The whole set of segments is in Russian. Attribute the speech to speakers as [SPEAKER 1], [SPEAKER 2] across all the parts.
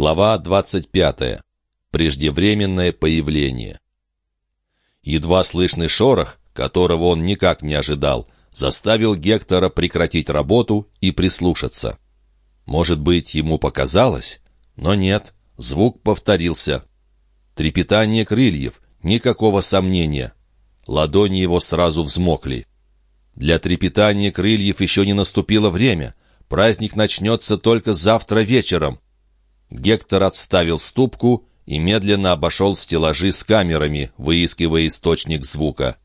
[SPEAKER 1] Глава 25. Преждевременное появление. Едва слышный шорох, которого он никак не ожидал, заставил Гектора прекратить работу и прислушаться. Может быть, ему показалось? Но нет, звук повторился. Трепетание крыльев, никакого сомнения. Ладони его сразу взмокли. Для трепетания крыльев еще не наступило время. Праздник начнется только завтра вечером. Гектор отставил ступку и медленно обошел стеллажи с камерами, выискивая источник звука.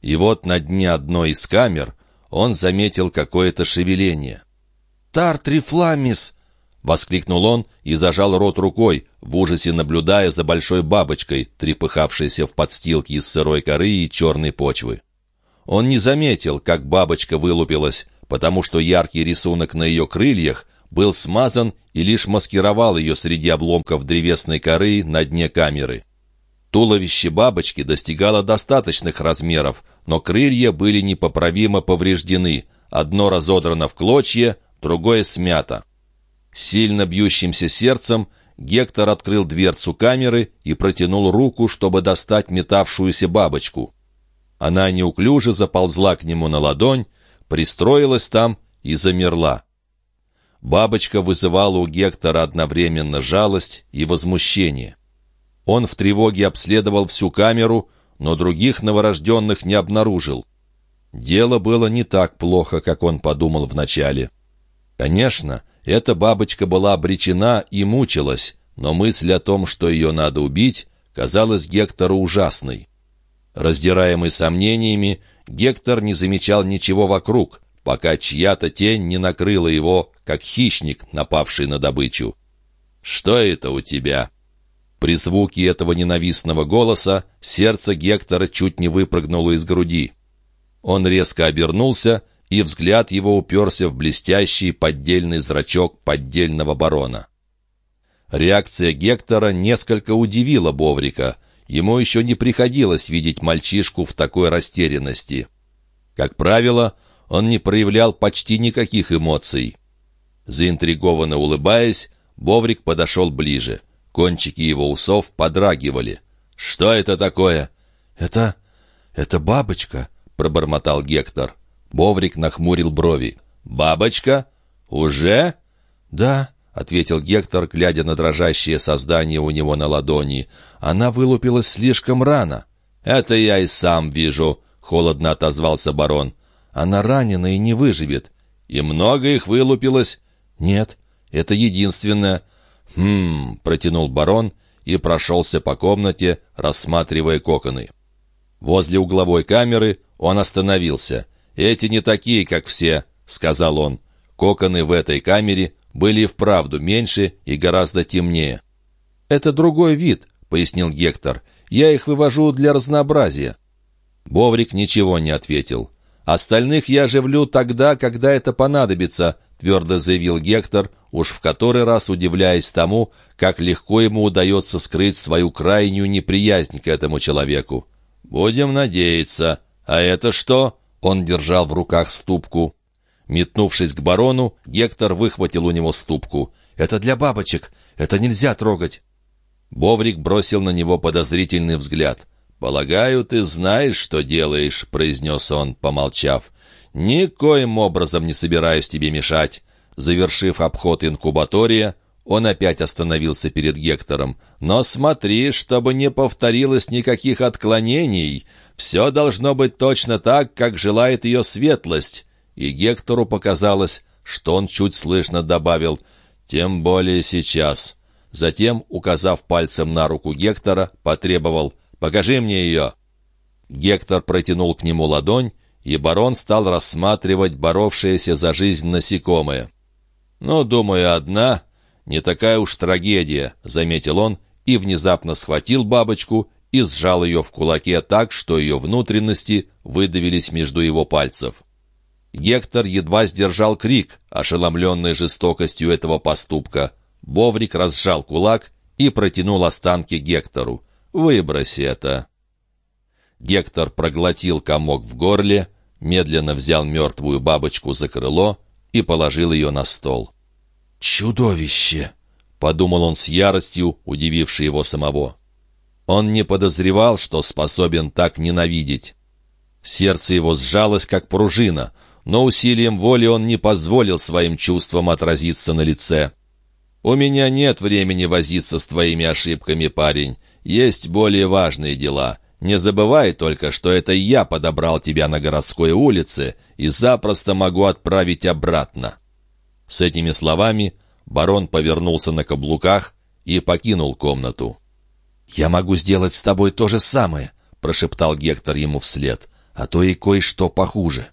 [SPEAKER 1] И вот на дне одной из камер он заметил какое-то шевеление. «Тартрифламис!» — воскликнул он и зажал рот рукой, в ужасе наблюдая за большой бабочкой, трепыхавшейся в подстилке из сырой коры и черной почвы. Он не заметил, как бабочка вылупилась, потому что яркий рисунок на ее крыльях был смазан и лишь маскировал ее среди обломков древесной коры на дне камеры. Туловище бабочки достигало достаточных размеров, но крылья были непоправимо повреждены. Одно разодрано в клочья, другое смято. Сильно бьющимся сердцем Гектор открыл дверцу камеры и протянул руку, чтобы достать метавшуюся бабочку. Она неуклюже заползла к нему на ладонь, пристроилась там и замерла. Бабочка вызывала у Гектора одновременно жалость и возмущение. Он в тревоге обследовал всю камеру, но других новорожденных не обнаружил. Дело было не так плохо, как он подумал вначале. Конечно, эта бабочка была обречена и мучилась, но мысль о том, что ее надо убить, казалась Гектору ужасной. Раздираемый сомнениями, Гектор не замечал ничего вокруг, пока чья-то тень не накрыла его, как хищник, напавший на добычу. «Что это у тебя?» При звуке этого ненавистного голоса сердце Гектора чуть не выпрыгнуло из груди. Он резко обернулся, и взгляд его уперся в блестящий поддельный зрачок поддельного барона. Реакция Гектора несколько удивила Боврика. Ему еще не приходилось видеть мальчишку в такой растерянности. Как правило, он не проявлял почти никаких эмоций. Заинтригованно улыбаясь, Боврик подошел ближе. Кончики его усов подрагивали. «Что это такое?»
[SPEAKER 2] «Это... это бабочка», — пробормотал Гектор.
[SPEAKER 1] Боврик нахмурил брови. «Бабочка? Уже?»
[SPEAKER 2] «Да», — ответил Гектор, глядя на дрожащее создание у него на ладони. «Она вылупилась слишком рано».
[SPEAKER 1] «Это я и сам вижу», — холодно отозвался барон.
[SPEAKER 2] Она ранена и не выживет.
[SPEAKER 1] И много их вылупилось?
[SPEAKER 2] Нет, это единственное.
[SPEAKER 1] Хм, протянул барон и прошелся по комнате, рассматривая коконы. Возле угловой камеры он остановился. «Эти не такие, как все», — сказал он. Коконы в этой камере были вправду меньше и гораздо темнее.
[SPEAKER 2] «Это другой вид», — пояснил Гектор. «Я их вывожу для разнообразия».
[SPEAKER 1] Боврик ничего не ответил. «Остальных я оживлю тогда, когда это понадобится», — твердо заявил Гектор, уж в который раз удивляясь тому, как легко ему удается скрыть свою крайнюю неприязнь к этому человеку. «Будем надеяться. А это что?» — он держал в руках ступку. Метнувшись к барону, Гектор выхватил у него ступку.
[SPEAKER 2] «Это для бабочек. Это нельзя трогать».
[SPEAKER 1] Боврик бросил на него подозрительный взгляд. «Полагаю, ты знаешь, что делаешь», — произнес он, помолчав. «Никоим образом не собираюсь тебе мешать». Завершив обход инкубатория, он опять остановился перед Гектором. «Но смотри, чтобы не повторилось никаких отклонений. Все должно быть точно так, как желает ее светлость». И Гектору показалось, что он чуть слышно добавил «тем более сейчас». Затем, указав пальцем на руку Гектора, потребовал Покажи мне ее!» Гектор протянул к нему ладонь, и барон стал рассматривать боровшееся за жизнь насекомое. «Ну, думаю, одна. Не такая уж трагедия», — заметил он, и внезапно схватил бабочку и сжал ее в кулаке так, что ее внутренности выдавились между его пальцев. Гектор едва сдержал крик, ошеломленный жестокостью этого поступка. Боврик разжал кулак и протянул останки Гектору. Выбрось это». Гектор проглотил комок в горле, медленно взял мертвую бабочку за крыло и положил ее на стол.
[SPEAKER 2] «Чудовище!»
[SPEAKER 1] —— подумал он с яростью, удивившей его самого. Он не подозревал, что способен так ненавидеть. Сердце его сжалось, как пружина, но усилием воли он не позволил своим чувствам отразиться на лице. «У меня нет времени возиться с твоими ошибками, парень. Есть более важные дела. Не забывай только, что это я подобрал тебя на городской улице и запросто могу отправить обратно». С этими словами барон повернулся на каблуках и покинул комнату.
[SPEAKER 2] «Я могу сделать с тобой то же самое», — прошептал Гектор ему вслед, «а то и кое-что похуже».